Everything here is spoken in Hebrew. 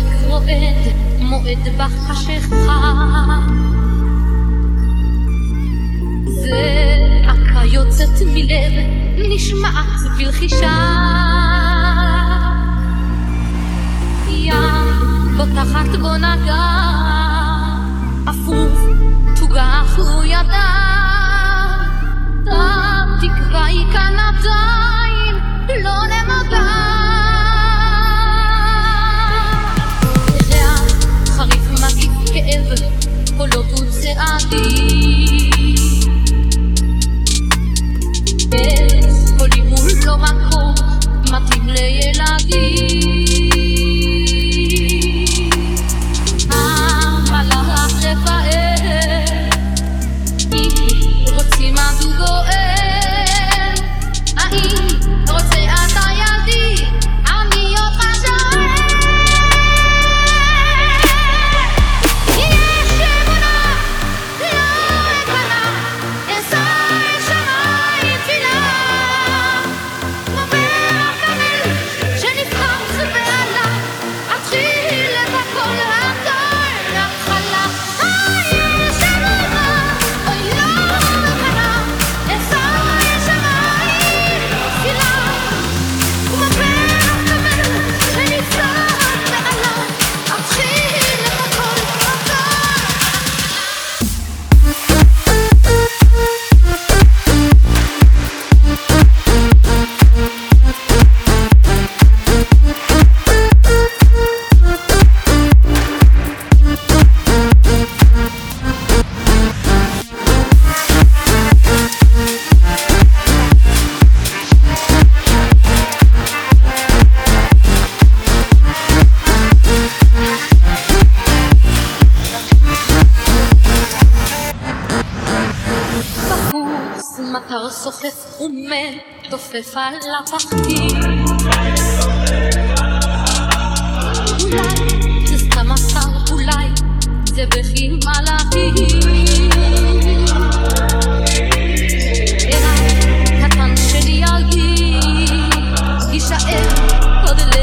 דולק רועד, מועד בחשיכה. זעקה יוצאת מלב, נשמעת בלחישה. ים בוטחת בו נגע, אפוף תוגח לו ידה. see. מטר סוחף ומתופף על הפחדים אולי זה סתם אתר, אולי זה בכי מלאכים. יישאר עוד ל...